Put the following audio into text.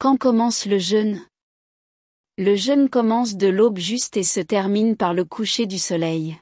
Quand commence le jeûne? Le jeûne commence de l'aube juste et se termine par le coucher du soleil.